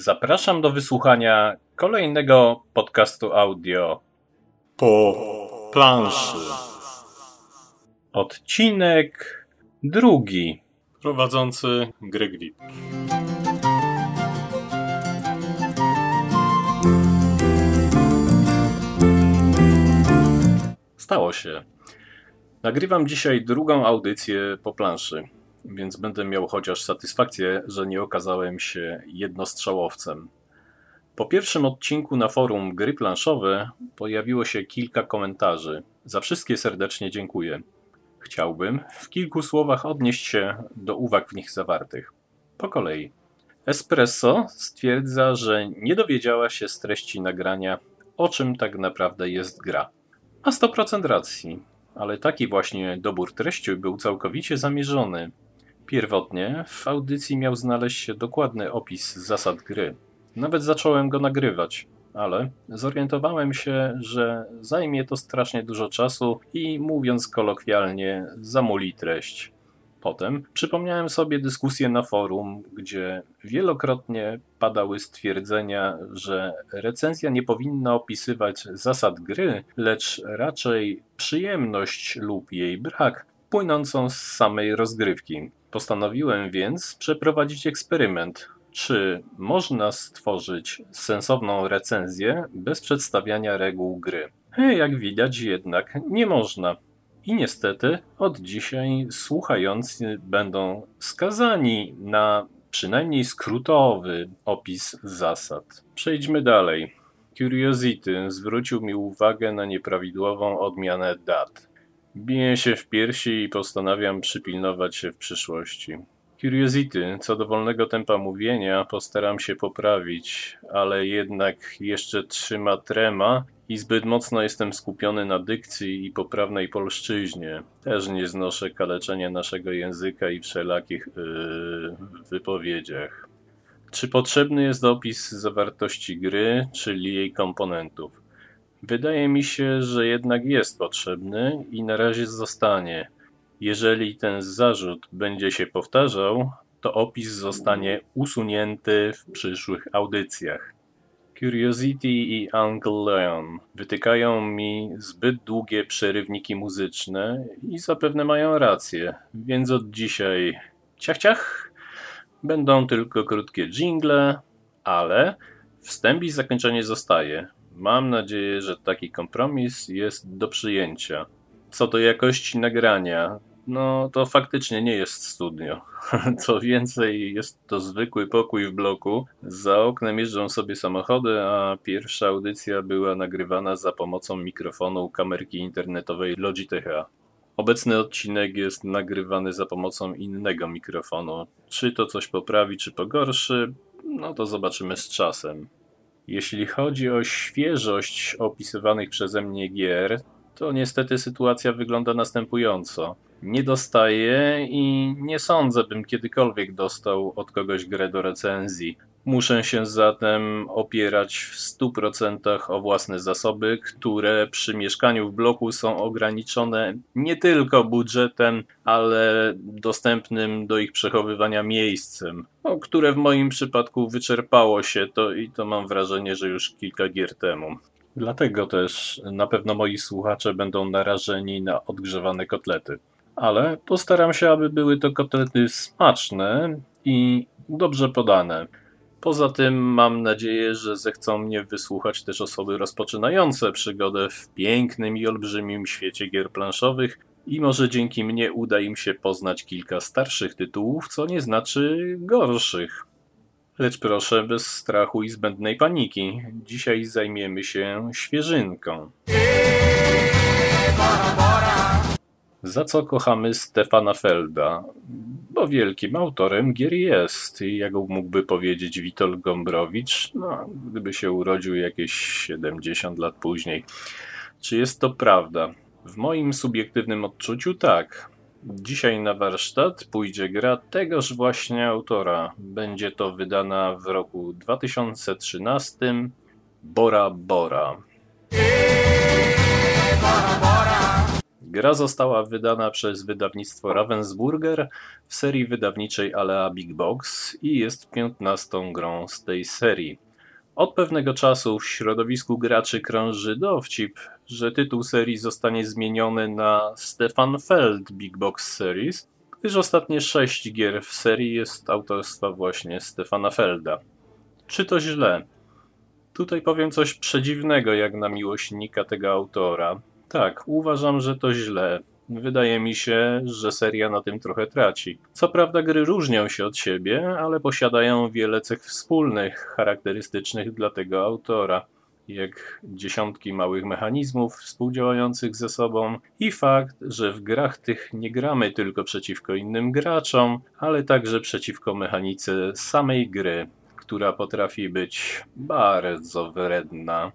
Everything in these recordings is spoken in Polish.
zapraszam do wysłuchania kolejnego podcastu audio po planszy. Odcinek drugi. Prowadzący Greg Wip. Stało się. Nagrywam dzisiaj drugą audycję po planszy więc będę miał chociaż satysfakcję, że nie okazałem się jednostrzałowcem. Po pierwszym odcinku na forum Gry Planszowe pojawiło się kilka komentarzy. Za wszystkie serdecznie dziękuję. Chciałbym w kilku słowach odnieść się do uwag w nich zawartych. Po kolei. Espresso stwierdza, że nie dowiedziała się z treści nagrania, o czym tak naprawdę jest gra. Ma 100% racji, ale taki właśnie dobór treści był całkowicie zamierzony. Pierwotnie w audycji miał znaleźć się dokładny opis zasad gry. Nawet zacząłem go nagrywać, ale zorientowałem się, że zajmie to strasznie dużo czasu i mówiąc kolokwialnie, zamuli treść. Potem przypomniałem sobie dyskusję na forum, gdzie wielokrotnie padały stwierdzenia, że recenzja nie powinna opisywać zasad gry, lecz raczej przyjemność lub jej brak płynącą z samej rozgrywki. Postanowiłem więc przeprowadzić eksperyment. Czy można stworzyć sensowną recenzję bez przedstawiania reguł gry? Jak widać, jednak nie można. I niestety od dzisiaj słuchający będą skazani na przynajmniej skrótowy opis zasad. Przejdźmy dalej. Curiosity zwrócił mi uwagę na nieprawidłową odmianę dat. Biję się w piersi i postanawiam przypilnować się w przyszłości. Curiosity, co do wolnego tempa mówienia, postaram się poprawić, ale jednak jeszcze trzyma trema i zbyt mocno jestem skupiony na dykcji i poprawnej polszczyźnie. Też nie znoszę kaleczenia naszego języka i wszelakich yy, wypowiedziach. Czy potrzebny jest opis zawartości gry, czyli jej komponentów? Wydaje mi się, że jednak jest potrzebny i na razie zostanie. Jeżeli ten zarzut będzie się powtarzał, to opis zostanie usunięty w przyszłych audycjach. Curiosity i Uncle Leon wytykają mi zbyt długie przerywniki muzyczne i zapewne mają rację, więc od dzisiaj ciach ciach będą tylko krótkie jingle, ale wstęp i zakończenie zostaje. Mam nadzieję, że taki kompromis jest do przyjęcia. Co do jakości nagrania, no to faktycznie nie jest studio. Co więcej, jest to zwykły pokój w bloku. Za oknem jeżdżą sobie samochody, a pierwsza audycja była nagrywana za pomocą mikrofonu kamerki internetowej Logitecha. Obecny odcinek jest nagrywany za pomocą innego mikrofonu. Czy to coś poprawi, czy pogorszy? No to zobaczymy z czasem. Jeśli chodzi o świeżość opisywanych przeze mnie gier, to niestety sytuacja wygląda następująco. Nie dostaję i nie sądzę, bym kiedykolwiek dostał od kogoś grę do recenzji. Muszę się zatem opierać w 100% o własne zasoby, które przy mieszkaniu w bloku są ograniczone nie tylko budżetem, ale dostępnym do ich przechowywania miejscem, no, które w moim przypadku wyczerpało się to i to mam wrażenie, że już kilka gier temu. Dlatego też na pewno moi słuchacze będą narażeni na odgrzewane kotlety. Ale postaram się, aby były to kotlety smaczne i dobrze podane. Poza tym mam nadzieję, że zechcą mnie wysłuchać też osoby rozpoczynające przygodę w pięknym i olbrzymim świecie gier planszowych i może dzięki mnie uda im się poznać kilka starszych tytułów, co nie znaczy gorszych. Lecz proszę bez strachu i zbędnej paniki. Dzisiaj zajmiemy się świeżynką. Za co kochamy Stefana Felda? Bo wielkim autorem gier jest, jak mógłby powiedzieć Witold Gombrowicz, no, gdyby się urodził jakieś 70 lat później. Czy jest to prawda? W moim subiektywnym odczuciu tak. Dzisiaj na warsztat pójdzie gra tegoż właśnie autora. Będzie to wydana w roku 2013 Bora Bora. Bora, Bora. Gra została wydana przez wydawnictwo Ravensburger w serii wydawniczej Alea Big Box i jest 15 grą z tej serii. Od pewnego czasu w środowisku graczy krąży dowcip, że tytuł serii zostanie zmieniony na Stefan Feld Big Box Series, gdyż ostatnie sześć gier w serii jest autorstwa właśnie Stefana Felda. Czy to źle? Tutaj powiem coś przedziwnego jak na miłośnika tego autora. Tak, uważam, że to źle. Wydaje mi się, że seria na tym trochę traci. Co prawda gry różnią się od siebie, ale posiadają wiele cech wspólnych, charakterystycznych dla tego autora jak dziesiątki małych mechanizmów współdziałających ze sobą i fakt, że w grach tych nie gramy tylko przeciwko innym graczom, ale także przeciwko mechanice samej gry, która potrafi być bardzo wredna.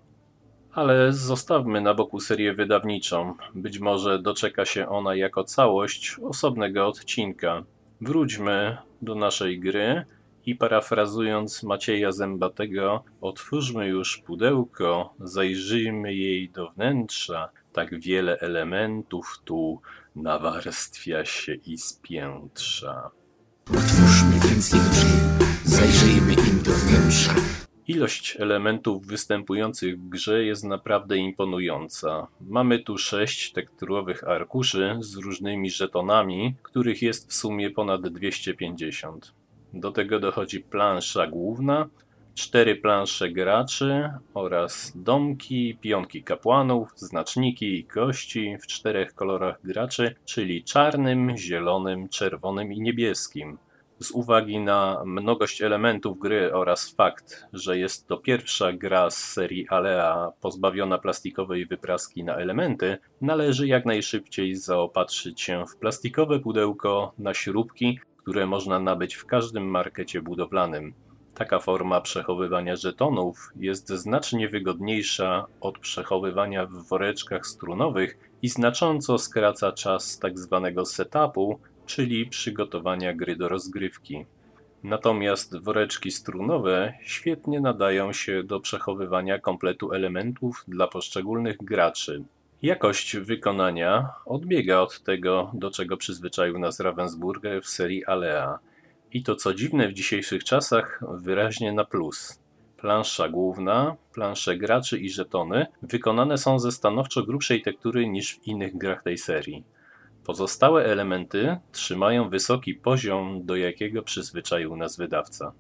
Ale zostawmy na boku serię wydawniczą. Być może doczeka się ona jako całość osobnego odcinka. Wróćmy do naszej gry i parafrazując Macieja Zębatego, otwórzmy już pudełko, zajrzyjmy jej do wnętrza, tak wiele elementów tu nawarstwia się i spiętrza. Otwórzmy więc je drzwi, zajrzyjmy im do wnętrza. Ilość elementów występujących w grze jest naprawdę imponująca. Mamy tu sześć tekturowych arkuszy z różnymi żetonami, których jest w sumie ponad 250. Do tego dochodzi plansza główna, cztery plansze graczy oraz domki, pionki kapłanów, znaczniki i kości w czterech kolorach graczy, czyli czarnym, zielonym, czerwonym i niebieskim. Z uwagi na mnogość elementów gry oraz fakt, że jest to pierwsza gra z serii Alea pozbawiona plastikowej wypraski na elementy, należy jak najszybciej zaopatrzyć się w plastikowe pudełko na śrubki, które można nabyć w każdym markecie budowlanym. Taka forma przechowywania żetonów jest znacznie wygodniejsza od przechowywania w woreczkach strunowych i znacząco skraca czas. Tak setupu, czyli przygotowania gry do rozgrywki. Natomiast woreczki strunowe świetnie nadają się do przechowywania kompletu elementów dla poszczególnych graczy. Jakość wykonania odbiega od tego, do czego przyzwyczaił nas Ravensburger w serii Alea. I to co dziwne w dzisiejszych czasach wyraźnie na plus. Plansza główna, plansze graczy i żetony wykonane są ze stanowczo grubszej tektury niż w innych grach tej serii. Pozostałe elementy trzymają wysoki poziom, do jakiego przyzwyczaił nas wydawca.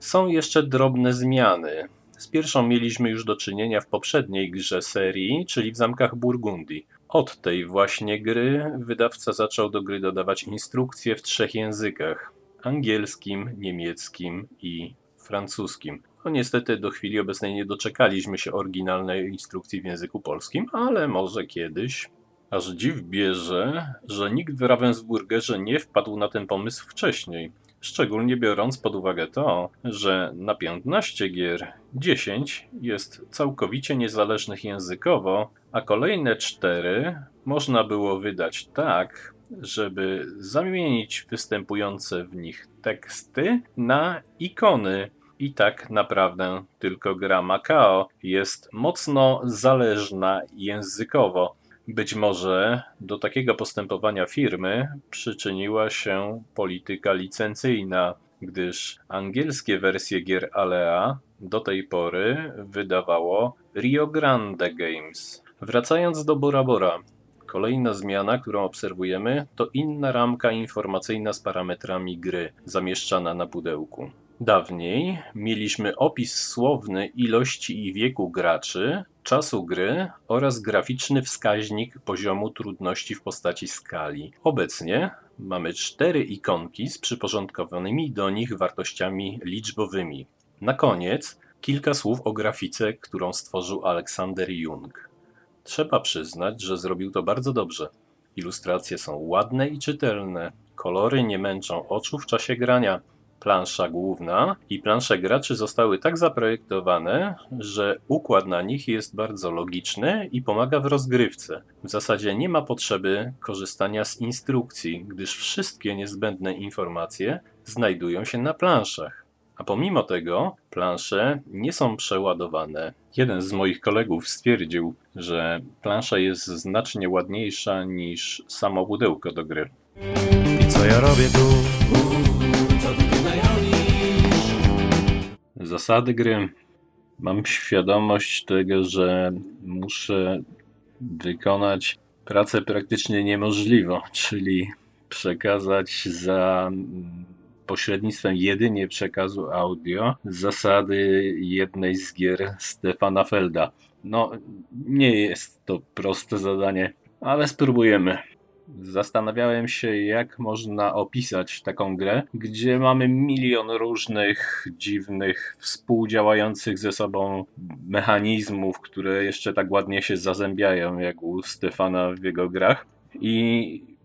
Są jeszcze drobne zmiany, z pierwszą mieliśmy już do czynienia w poprzedniej grze serii, czyli w Zamkach Burgundii. Od tej właśnie gry wydawca zaczął do gry dodawać instrukcje w trzech językach: angielskim, niemieckim i francuskim. No niestety do chwili obecnej nie doczekaliśmy się oryginalnej instrukcji w języku polskim, ale może kiedyś. Aż dziw bierze, że nikt w Ravensburgerze nie wpadł na ten pomysł wcześniej. Szczególnie biorąc pod uwagę to, że na 15 gier 10 jest całkowicie niezależnych językowo, a kolejne 4 można było wydać tak, żeby zamienić występujące w nich teksty na ikony. I tak naprawdę tylko gra Macao jest mocno zależna językowo. Być może do takiego postępowania firmy przyczyniła się polityka licencyjna, gdyż angielskie wersje gier Alea do tej pory wydawało Rio Grande Games. Wracając do Bora Bora, kolejna zmiana, którą obserwujemy, to inna ramka informacyjna z parametrami gry zamieszczana na pudełku. Dawniej mieliśmy opis słowny ilości i wieku graczy, czasu gry oraz graficzny wskaźnik poziomu trudności w postaci skali. Obecnie mamy cztery ikonki z przyporządkowanymi do nich wartościami liczbowymi. Na koniec kilka słów o grafice, którą stworzył Aleksander Jung. Trzeba przyznać, że zrobił to bardzo dobrze. Ilustracje są ładne i czytelne, kolory nie męczą oczu w czasie grania plansza główna i plansze graczy zostały tak zaprojektowane, że układ na nich jest bardzo logiczny i pomaga w rozgrywce. W zasadzie nie ma potrzeby korzystania z instrukcji, gdyż wszystkie niezbędne informacje znajdują się na planszach. A pomimo tego plansze nie są przeładowane. Jeden z moich kolegów stwierdził, że plansza jest znacznie ładniejsza niż samo pudełko do gry. I co ja robię tu? Zasady gry. Mam świadomość tego, że muszę wykonać pracę praktycznie niemożliwą, czyli przekazać za pośrednictwem jedynie przekazu audio zasady jednej z gier Stefana Felda. No, nie jest to proste zadanie, ale spróbujemy. Zastanawiałem się, jak można opisać taką grę, gdzie mamy milion różnych dziwnych, współdziałających ze sobą mechanizmów, które jeszcze tak ładnie się zazębiają, jak u Stefana w jego grach. I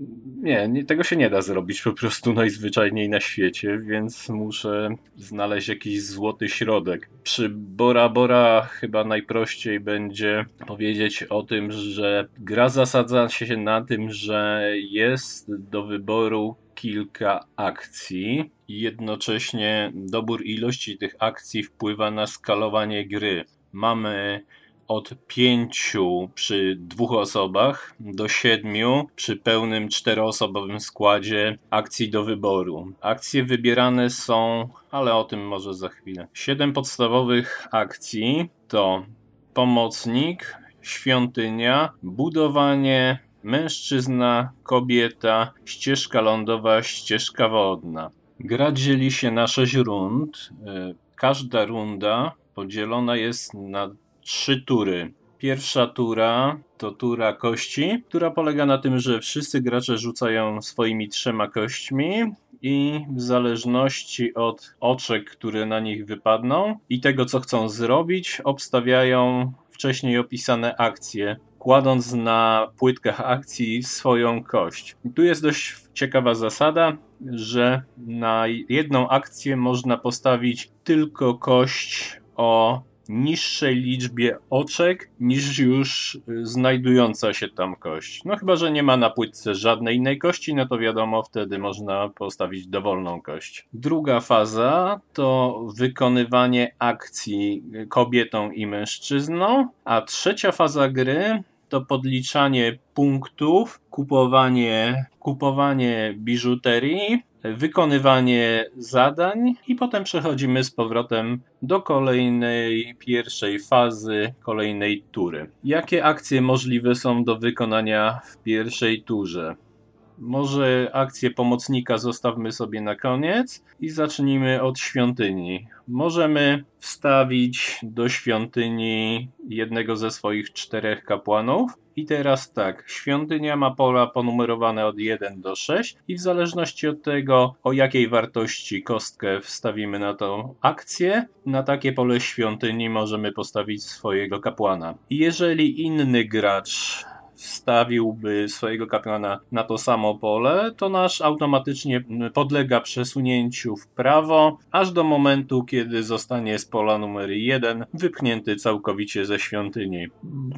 nie, nie, tego się nie da zrobić po prostu najzwyczajniej na świecie, więc muszę znaleźć jakiś złoty środek. Przy Bora Bora chyba najprościej będzie powiedzieć o tym, że gra zasadza się na tym, że jest do wyboru kilka akcji i jednocześnie dobór ilości tych akcji wpływa na skalowanie gry. Mamy od pięciu przy dwóch osobach do siedmiu przy pełnym czteroosobowym składzie akcji do wyboru. Akcje wybierane są, ale o tym może za chwilę. Siedem podstawowych akcji to pomocnik, świątynia, budowanie, mężczyzna, kobieta, ścieżka lądowa, ścieżka wodna. Gra dzieli się na sześć rund. E, każda runda podzielona jest na trzy tury. Pierwsza tura to tura kości, która polega na tym, że wszyscy gracze rzucają swoimi trzema kośćmi i w zależności od oczek, które na nich wypadną i tego, co chcą zrobić, obstawiają wcześniej opisane akcje, kładąc na płytkach akcji swoją kość. tu jest dość ciekawa zasada, że na jedną akcję można postawić tylko kość o niższej liczbie oczek niż już y, znajdująca się tam kość. No chyba, że nie ma na płytce żadnej innej kości, no to wiadomo, wtedy można postawić dowolną kość. Druga faza to wykonywanie akcji kobietą i mężczyzną, a trzecia faza gry to podliczanie punktów, kupowanie, kupowanie biżuterii, wykonywanie zadań i potem przechodzimy z powrotem do kolejnej pierwszej fazy, kolejnej tury. Jakie akcje możliwe są do wykonania w pierwszej turze? Może akcję pomocnika zostawmy sobie na koniec i zacznijmy od świątyni. Możemy wstawić do świątyni jednego ze swoich czterech kapłanów. I teraz tak, świątynia ma pola ponumerowane od 1 do 6 i w zależności od tego, o jakiej wartości kostkę wstawimy na tą akcję, na takie pole świątyni możemy postawić swojego kapłana. Jeżeli inny gracz wstawiłby swojego kapłana na to samo pole, to nasz automatycznie podlega przesunięciu w prawo, aż do momentu, kiedy zostanie z pola numer 1 wypchnięty całkowicie ze świątyni.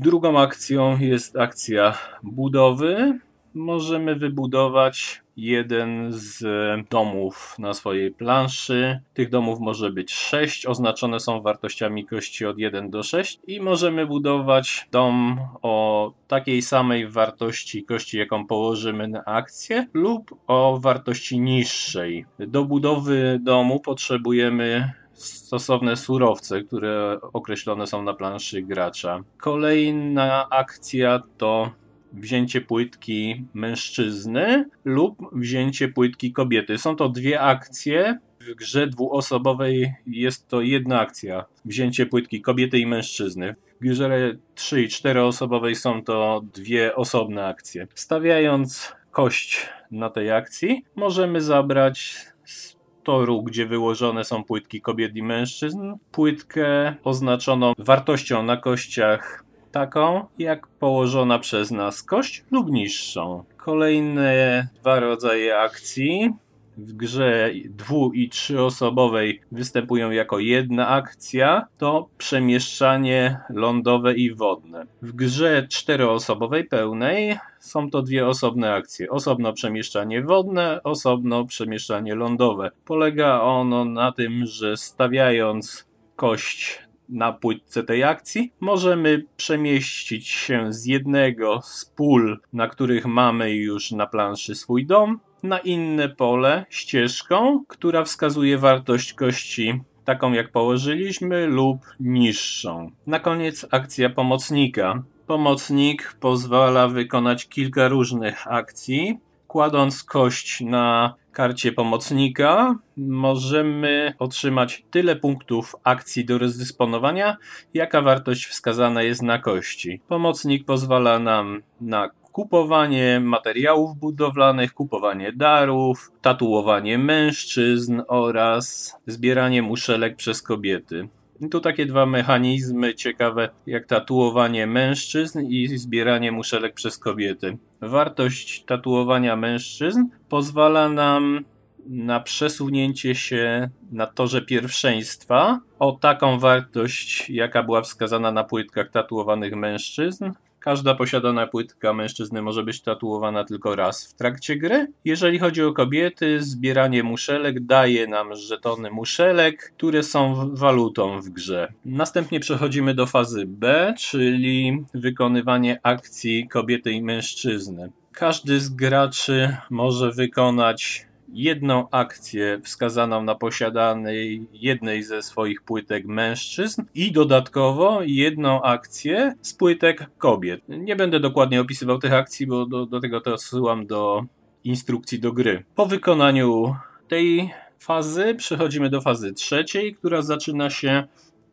Drugą akcją jest akcja budowy. Możemy wybudować jeden z domów na swojej planszy. Tych domów może być sześć, oznaczone są wartościami kości od 1 do 6 i możemy budować dom o takiej samej wartości kości, jaką położymy na akcję lub o wartości niższej. Do budowy domu potrzebujemy stosowne surowce, które określone są na planszy gracza. Kolejna akcja to wzięcie płytki mężczyzny lub wzięcie płytki kobiety. Są to dwie akcje. W grze dwuosobowej jest to jedna akcja. Wzięcie płytki kobiety i mężczyzny. W grze 3 i 4 osobowej są to dwie osobne akcje. Stawiając kość na tej akcji, możemy zabrać z toru, gdzie wyłożone są płytki kobiet i mężczyzn, płytkę oznaczoną wartością na kościach taką jak położona przez nas kość lub niższą. Kolejne dwa rodzaje akcji w grze dwu- i trzyosobowej występują jako jedna akcja, to przemieszczanie lądowe i wodne. W grze czteroosobowej pełnej są to dwie osobne akcje. Osobno przemieszczanie wodne, osobno przemieszczanie lądowe. Polega ono na tym, że stawiając kość na płytce tej akcji, możemy przemieścić się z jednego z pól, na których mamy już na planszy swój dom, na inne pole ścieżką, która wskazuje wartość kości taką jak położyliśmy lub niższą. Na koniec akcja pomocnika. Pomocnik pozwala wykonać kilka różnych akcji. Kładąc kość na karcie pomocnika, możemy otrzymać tyle punktów akcji do rozdysponowania, jaka wartość wskazana jest na kości. Pomocnik pozwala nam na kupowanie materiałów budowlanych, kupowanie darów, tatuowanie mężczyzn oraz zbieranie muszelek przez kobiety. Tu takie dwa mechanizmy ciekawe, jak tatuowanie mężczyzn i zbieranie muszelek przez kobiety. Wartość tatuowania mężczyzn pozwala nam na przesunięcie się na torze pierwszeństwa o taką wartość, jaka była wskazana na płytkach tatuowanych mężczyzn, Każda posiadana płytka mężczyzny może być tatuowana tylko raz w trakcie gry. Jeżeli chodzi o kobiety, zbieranie muszelek daje nam żetony muszelek, które są walutą w grze. Następnie przechodzimy do fazy B, czyli wykonywanie akcji kobiety i mężczyzny. Każdy z graczy może wykonać jedną akcję wskazaną na posiadanej jednej ze swoich płytek mężczyzn i dodatkowo jedną akcję z płytek kobiet. Nie będę dokładnie opisywał tych akcji, bo do, do tego to odsyłam do instrukcji do gry. Po wykonaniu tej fazy przechodzimy do fazy trzeciej, która zaczyna się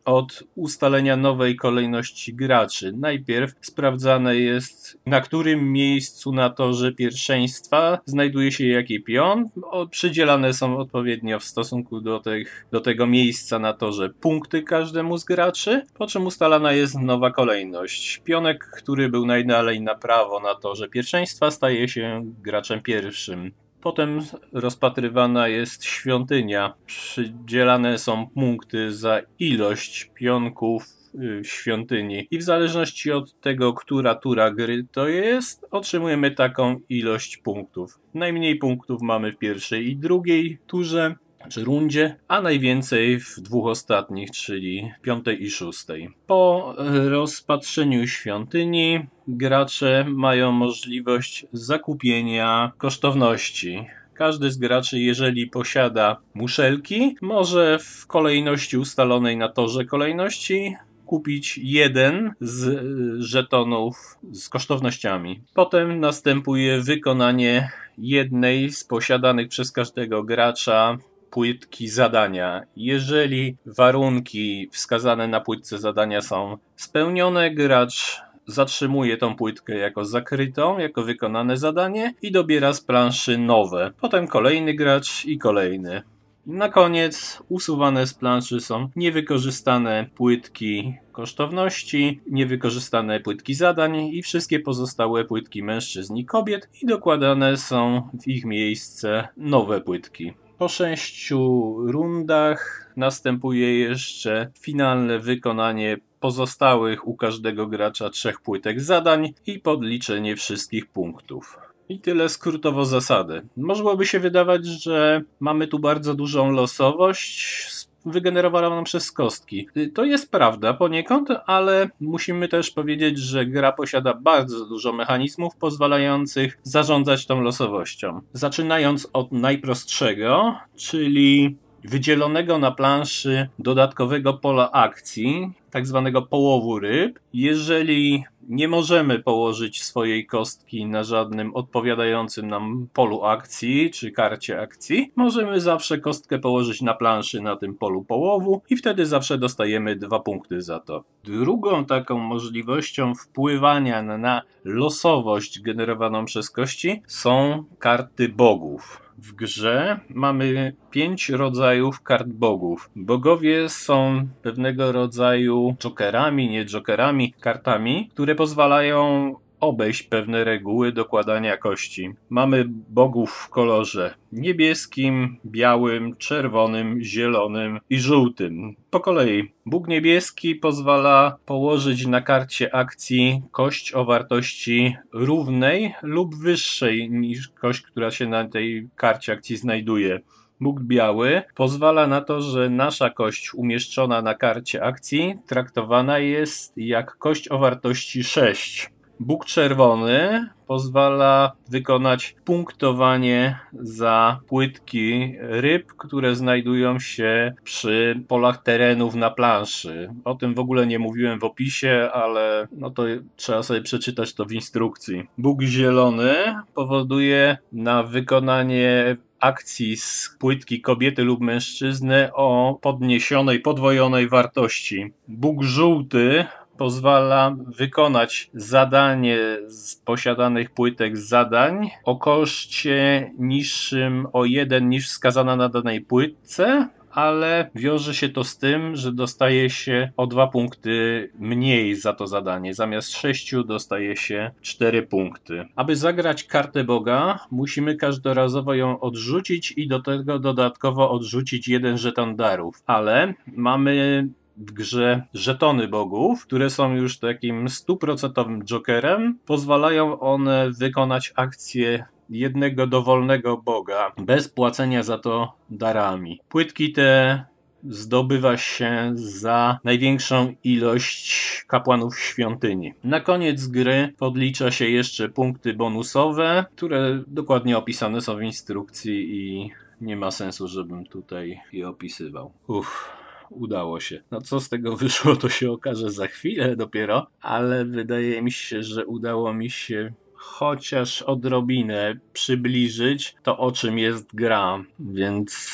od ustalenia nowej kolejności graczy. Najpierw sprawdzane jest, na którym miejscu na torze pierwszeństwa znajduje się jaki pion. Przydzielane są odpowiednio w stosunku do, tych, do tego miejsca na torze punkty każdemu z graczy, po czym ustalana jest nowa kolejność. Pionek, który był najdalej na prawo na torze pierwszeństwa, staje się graczem pierwszym. Potem rozpatrywana jest świątynia. Przydzielane są punkty za ilość pionków y, świątyni. I w zależności od tego, która tura gry to jest, otrzymujemy taką ilość punktów. Najmniej punktów mamy w pierwszej i drugiej turze, czy rundzie, a najwięcej w dwóch ostatnich, czyli piątej i szóstej. Po rozpatrzeniu świątyni gracze mają możliwość zakupienia kosztowności. Każdy z graczy, jeżeli posiada muszelki, może w kolejności ustalonej na torze kolejności kupić jeden z żetonów z kosztownościami. Potem następuje wykonanie jednej z posiadanych przez każdego gracza płytki zadania. Jeżeli warunki wskazane na płytce zadania są spełnione, gracz zatrzymuje tą płytkę jako zakrytą, jako wykonane zadanie i dobiera z planszy nowe. Potem kolejny gracz i kolejny. Na koniec usuwane z planszy są niewykorzystane płytki kosztowności, niewykorzystane płytki zadań i wszystkie pozostałe płytki mężczyzn i kobiet i dokładane są w ich miejsce nowe płytki. Po sześciu rundach następuje jeszcze finalne wykonanie pozostałych u każdego gracza trzech płytek zadań i podliczenie wszystkich punktów. I tyle skrótowo zasady. Możłoby się wydawać, że mamy tu bardzo dużą losowość wygenerowaną przez kostki. To jest prawda poniekąd, ale musimy też powiedzieć, że gra posiada bardzo dużo mechanizmów pozwalających zarządzać tą losowością. Zaczynając od najprostszego, czyli wydzielonego na planszy dodatkowego pola akcji, tak zwanego połowu ryb. Jeżeli nie możemy położyć swojej kostki na żadnym odpowiadającym nam polu akcji czy karcie akcji, możemy zawsze kostkę położyć na planszy na tym polu połowu i wtedy zawsze dostajemy dwa punkty za to. Drugą taką możliwością wpływania na losowość generowaną przez kości są karty bogów. W grze mamy pięć rodzajów kart bogów. Bogowie są pewnego rodzaju jokerami, nie jokerami, kartami, które pozwalają obejść pewne reguły dokładania kości. Mamy bogów w kolorze niebieskim, białym, czerwonym, zielonym i żółtym. Po kolei. Bóg niebieski pozwala położyć na karcie akcji kość o wartości równej lub wyższej niż kość, która się na tej karcie akcji znajduje. Bóg biały pozwala na to, że nasza kość umieszczona na karcie akcji traktowana jest jak kość o wartości 6. Bóg czerwony pozwala wykonać punktowanie za płytki ryb, które znajdują się przy polach terenów na planszy. O tym w ogóle nie mówiłem w opisie, ale no to trzeba sobie przeczytać to w instrukcji. Bóg zielony powoduje na wykonanie akcji z płytki kobiety lub mężczyzny o podniesionej, podwojonej wartości. Bóg żółty pozwala wykonać zadanie z posiadanych płytek zadań o koszcie niższym o jeden niż wskazana na danej płytce, ale wiąże się to z tym, że dostaje się o dwa punkty mniej za to zadanie. Zamiast sześciu dostaje się cztery punkty. Aby zagrać kartę Boga, musimy każdorazowo ją odrzucić i do tego dodatkowo odrzucić jeden żeton darów. Ale mamy w grze żetony bogów, które są już takim stuprocentowym jokerem. Pozwalają one wykonać akcję jednego dowolnego boga bez płacenia za to darami. Płytki te zdobywa się za największą ilość kapłanów świątyni. Na koniec gry podlicza się jeszcze punkty bonusowe, które dokładnie opisane są w instrukcji i nie ma sensu, żebym tutaj je opisywał. Uff udało się. No co z tego wyszło, to się okaże za chwilę dopiero, ale wydaje mi się, że udało mi się chociaż odrobinę przybliżyć to, o czym jest gra, więc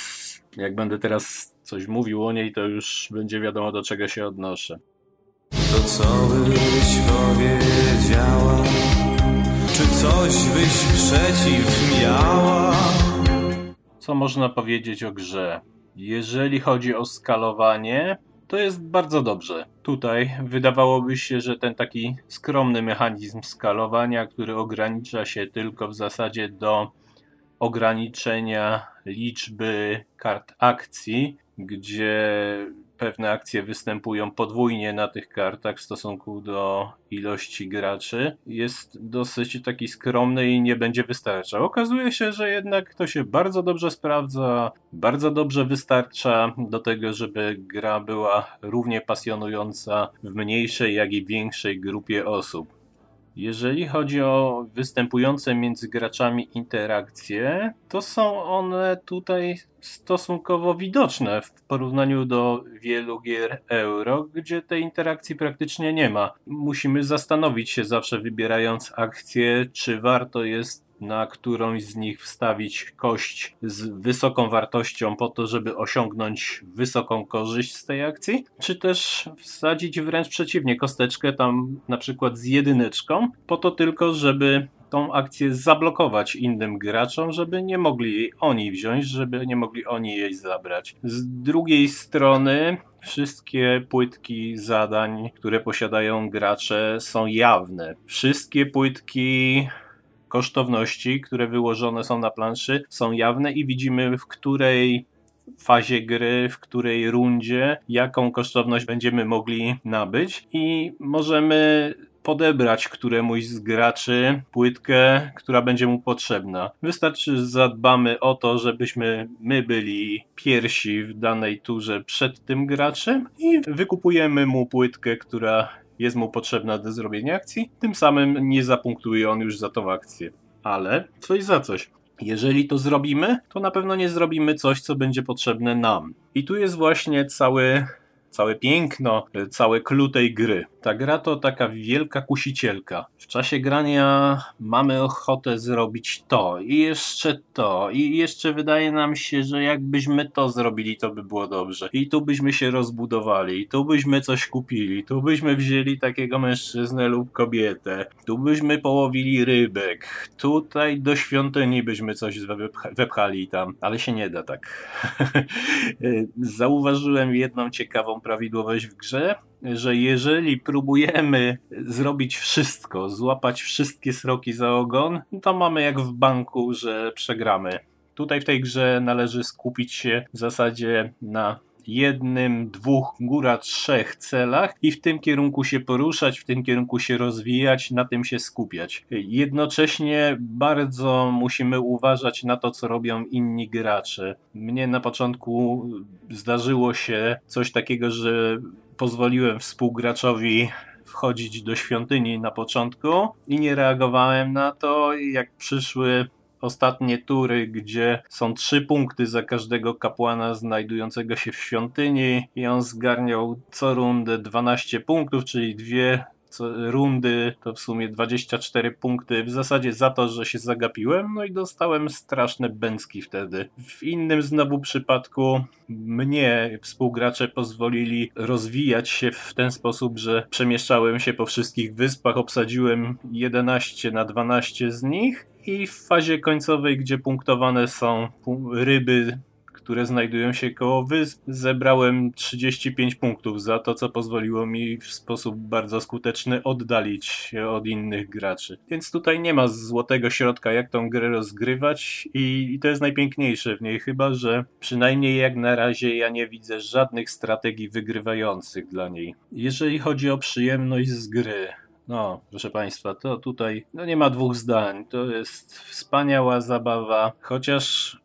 jak będę teraz coś mówił o niej, to już będzie wiadomo, do czego się odnoszę. To co byś powiedziała? Czy coś byś przeciw miała? Co można powiedzieć o grze? Jeżeli chodzi o skalowanie, to jest bardzo dobrze. Tutaj wydawałoby się, że ten taki skromny mechanizm skalowania, który ogranicza się tylko w zasadzie do ograniczenia liczby kart akcji, gdzie pewne akcje występują podwójnie na tych kartach w stosunku do ilości graczy, jest dosyć taki skromny i nie będzie wystarczał. Okazuje się, że jednak to się bardzo dobrze sprawdza, bardzo dobrze wystarcza do tego, żeby gra była równie pasjonująca w mniejszej, jak i większej grupie osób. Jeżeli chodzi o występujące między graczami interakcje, to są one tutaj stosunkowo widoczne w porównaniu do wielu gier euro, gdzie tej interakcji praktycznie nie ma. Musimy zastanowić się zawsze wybierając akcję, czy warto jest na którąś z nich wstawić kość z wysoką wartością po to, żeby osiągnąć wysoką korzyść z tej akcji, czy też wsadzić wręcz przeciwnie, kosteczkę tam na przykład z jedyneczką, po to tylko, żeby tą akcję zablokować innym graczom, żeby nie mogli oni wziąć, żeby nie mogli oni jej zabrać. Z drugiej strony wszystkie płytki zadań, które posiadają gracze są jawne. Wszystkie płytki kosztowności, które wyłożone są na planszy, są jawne i widzimy w której fazie gry, w której rundzie, jaką kosztowność będziemy mogli nabyć i możemy podebrać któremuś z graczy płytkę, która będzie mu potrzebna. Wystarczy, zadbamy o to, żebyśmy my byli pierwsi w danej turze przed tym graczem i wykupujemy mu płytkę, która jest mu potrzebna do zrobienia akcji, tym samym nie zapunktuje on już za tą akcję. Ale coś za coś. Jeżeli to zrobimy, to na pewno nie zrobimy coś, co będzie potrzebne nam. I tu jest właśnie cały całe piękno, całe clue tej gry. Ta gra to taka wielka kusicielka. W czasie grania mamy ochotę zrobić to i jeszcze to i jeszcze wydaje nam się, że jakbyśmy to zrobili, to by było dobrze. I tu byśmy się rozbudowali, i tu byśmy coś kupili, tu byśmy wzięli takiego mężczyznę lub kobietę, tu byśmy połowili rybek, tutaj do świątyni byśmy coś wepchali tam, ale się nie da tak. Zauważyłem jedną ciekawą prawidłowość w grze, że jeżeli próbujemy zrobić wszystko, złapać wszystkie sroki za ogon, to mamy jak w banku, że przegramy. Tutaj w tej grze należy skupić się w zasadzie na jednym, dwóch, góra trzech celach i w tym kierunku się poruszać, w tym kierunku się rozwijać, na tym się skupiać. Jednocześnie bardzo musimy uważać na to, co robią inni gracze. Mnie na początku zdarzyło się coś takiego, że pozwoliłem współgraczowi wchodzić do świątyni na początku i nie reagowałem na to. Jak przyszły ostatnie tury, gdzie są trzy punkty za każdego kapłana znajdującego się w świątyni i on zgarniał co rundę 12 punktów, czyli dwie rundy to w sumie 24 punkty w zasadzie za to, że się zagapiłem, no i dostałem straszne bęcki wtedy. W innym znowu przypadku mnie współgracze pozwolili rozwijać się w ten sposób, że przemieszczałem się po wszystkich wyspach, obsadziłem 11 na 12 z nich i w fazie końcowej, gdzie punktowane są ryby które znajdują się koło wysp. Zebrałem 35 punktów za to, co pozwoliło mi w sposób bardzo skuteczny oddalić się od innych graczy. Więc tutaj nie ma złotego środka, jak tą grę rozgrywać i, to jest najpiękniejsze w niej, chyba że przynajmniej jak na razie ja nie widzę żadnych strategii wygrywających dla niej. Jeżeli chodzi o przyjemność z gry, no, proszę Państwa, to tutaj no nie ma dwóch zdań. To jest wspaniała zabawa, chociaż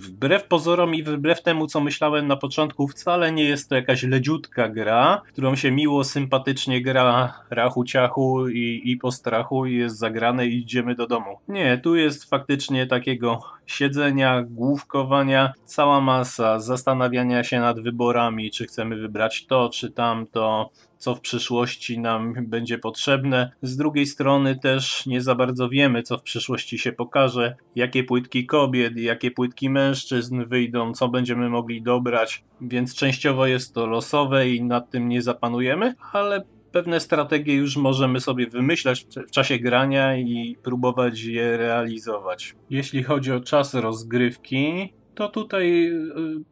wbrew pozorom i wbrew temu, co myślałem na początku, wcale nie jest to jakaś leciutka gra, którą się miło, sympatycznie gra rachu ciachu i, i po strachu i jest zagrane i idziemy do domu. Nie, tu jest faktycznie takiego siedzenia, główkowania, cała masa, zastanawiania się nad wyborami, czy chcemy wybrać to, czy tamto, co w przyszłości nam będzie potrzebne. Z drugiej strony też nie za bardzo wiemy, co w przyszłości się pokaże, jakie płytki kobiet, jakie płytki mężczyzn wyjdą, co będziemy mogli dobrać, więc częściowo jest to losowe i nad tym nie zapanujemy, ale pewne strategie już możemy sobie wymyślać w czasie grania i próbować je realizować. Jeśli chodzi o czas rozgrywki, to tutaj y,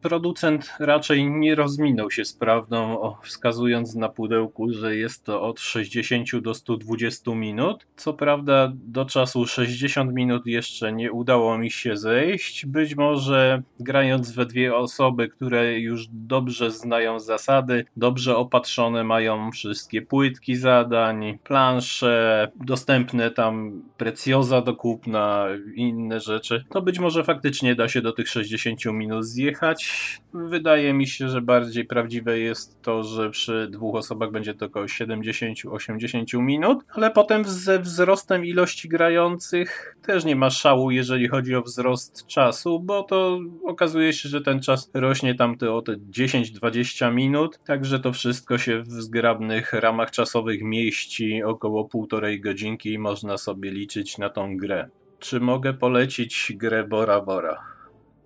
producent raczej nie rozminął się z prawdą, wskazując na pudełku, że jest to od 60 do 120 minut. Co prawda, do czasu 60 minut jeszcze nie udało mi się zejść. Być może grając we dwie osoby, które już dobrze znają zasady, dobrze opatrzone mają wszystkie płytki zadań, plansze, dostępne tam precjoza do kupna, inne rzeczy, to być może faktycznie da się do tych 60 60 minut zjechać. Wydaje mi się, że bardziej prawdziwe jest to, że przy dwóch osobach będzie to około 70-80 minut, ale potem ze wzrostem ilości grających też nie ma szału, jeżeli chodzi o wzrost czasu, bo to okazuje się, że ten czas rośnie tam o te 10-20 minut, także to wszystko się w zgrabnych ramach czasowych mieści około półtorej godzinki i można sobie liczyć na tą grę. Czy mogę polecić grę Bora Bora?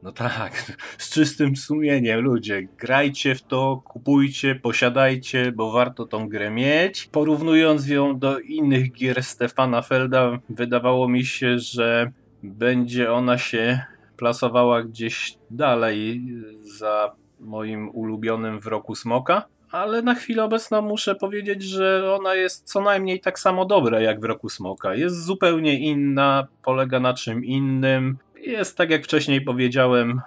No tak, z czystym sumieniem, ludzie. Grajcie w to, kupujcie, posiadajcie, bo warto tą grę mieć. Porównując ją do innych gier Stefana Felda, wydawało mi się, że będzie ona się plasowała gdzieś dalej za moim ulubionym w roku Smoka. Ale na chwilę obecną muszę powiedzieć, że ona jest co najmniej tak samo dobra jak w roku Smoka. Jest zupełnie inna, polega na czym innym jest, tak jak wcześniej powiedziałem,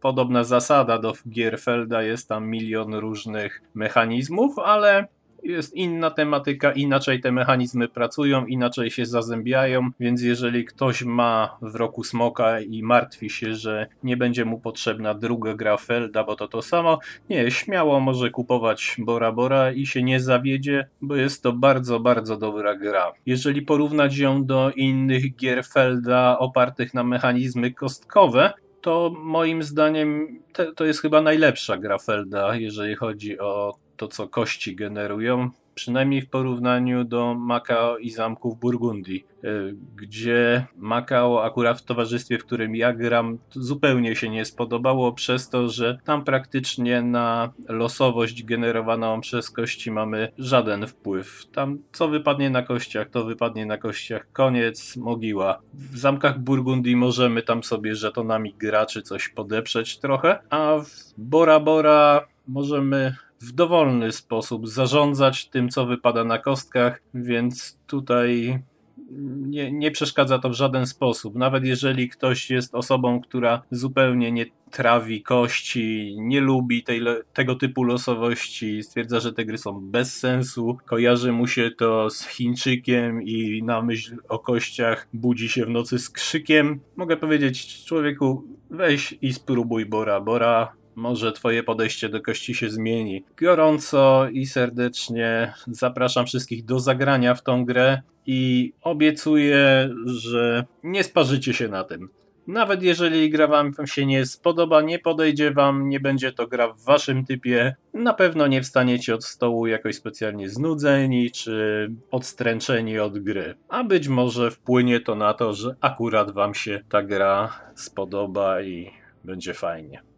podobna zasada. Do Gierfelda, jest tam milion różnych mechanizmów, ale jest inna tematyka, inaczej te mechanizmy pracują, inaczej się zazębiają, więc jeżeli ktoś ma w roku smoka i martwi się, że nie będzie mu potrzebna druga gra Felda, bo to to samo, nie, śmiało może kupować Bora Bora i się nie zawiedzie, bo jest to bardzo, bardzo dobra gra. Jeżeli porównać ją do innych gier Felda opartych na mechanizmy kostkowe, to moim zdaniem te, to jest chyba najlepsza gra Felda, jeżeli chodzi o to, co kości generują, przynajmniej w porównaniu do Makao i zamków Burgundii, e, gdzie Makao akurat w towarzystwie, w którym ja gram, zupełnie się nie spodobało przez to, że tam praktycznie na losowość generowaną przez kości mamy żaden wpływ. Tam co wypadnie na kościach, to wypadnie na kościach, koniec, mogiła. W zamkach Burgundii możemy tam sobie żetonami graczy coś podeprzeć trochę, a w Bora Bora możemy w dowolny sposób zarządzać tym, co wypada na kostkach, więc tutaj nie, nie przeszkadza to w żaden sposób. Nawet jeżeli ktoś jest osobą, która zupełnie nie trawi kości, nie lubi tej, tego typu losowości, stwierdza, że te gry są bez sensu, kojarzy mu się to z Chińczykiem i na myśl o kościach budzi się w nocy z krzykiem. Mogę powiedzieć człowieku, weź i spróbuj Bora Bora, może Twoje podejście do kości się zmieni. Gorąco i serdecznie zapraszam wszystkich do zagrania w tą grę i obiecuję, że nie sparzycie się na tym. Nawet jeżeli gra Wam się nie spodoba, nie podejdzie Wam, nie będzie to gra w Waszym typie, na pewno nie wstaniecie od stołu jakoś specjalnie znudzeni czy odstręczeni od gry. A być może wpłynie to na to, że akurat Wam się ta gra spodoba i będzie fajnie.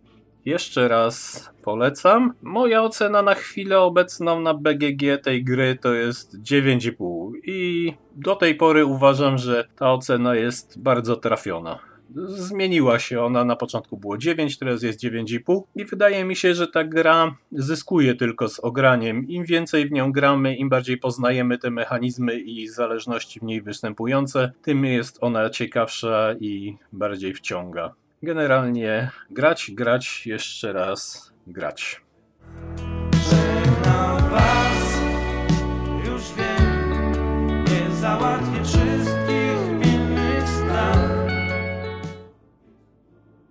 Jeszcze raz polecam. Moja ocena na chwilę obecną na BGG tej gry to jest 9,5 i do tej pory uważam, że ta ocena jest bardzo trafiona. Zmieniła się ona, na początku było 9, teraz jest 9,5 i wydaje mi się, że ta gra zyskuje tylko z ograniem. Im więcej w nią gramy, im bardziej poznajemy te mechanizmy i zależności w niej występujące, tym jest ona ciekawsza i bardziej wciąga. Generalnie grać, grać, jeszcze raz grać. Żegnam was, już wiem, nie załatwię wszystkich pilnych spraw.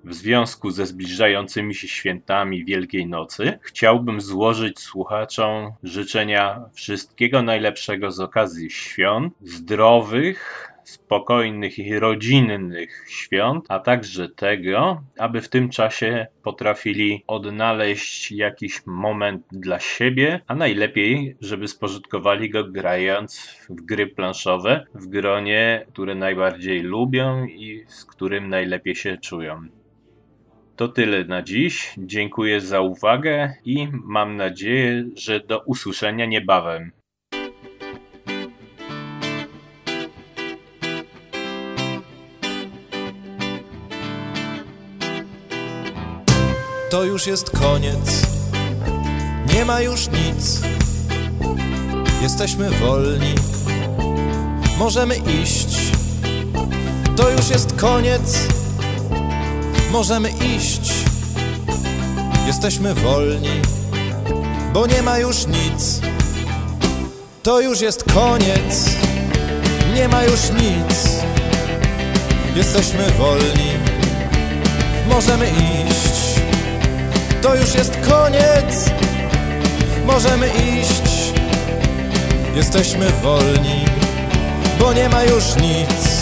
W związku ze zbliżającymi się świętami Wielkiej Nocy chciałbym złożyć słuchaczom życzenia wszystkiego najlepszego z okazji świąt, zdrowych, spokojnych i rodzinnych świąt, a także tego, aby w tym czasie potrafili odnaleźć jakiś moment dla siebie, a najlepiej, żeby spożytkowali go grając w gry planszowe w gronie, które najbardziej lubią i z którym najlepiej się czują. To tyle na dziś. Dziękuję za uwagę i mam nadzieję, że do usłyszenia niebawem. To już jest koniec. Nie ma już nic. Jesteśmy wolni. Możemy iść. To już jest koniec. Możemy iść. Jesteśmy wolni, bo nie ma już nic. To już jest koniec. Nie ma już nic. Jesteśmy wolni. Możemy iść to już jest koniec. Możemy iść, jesteśmy wolni, bo nie ma już nic.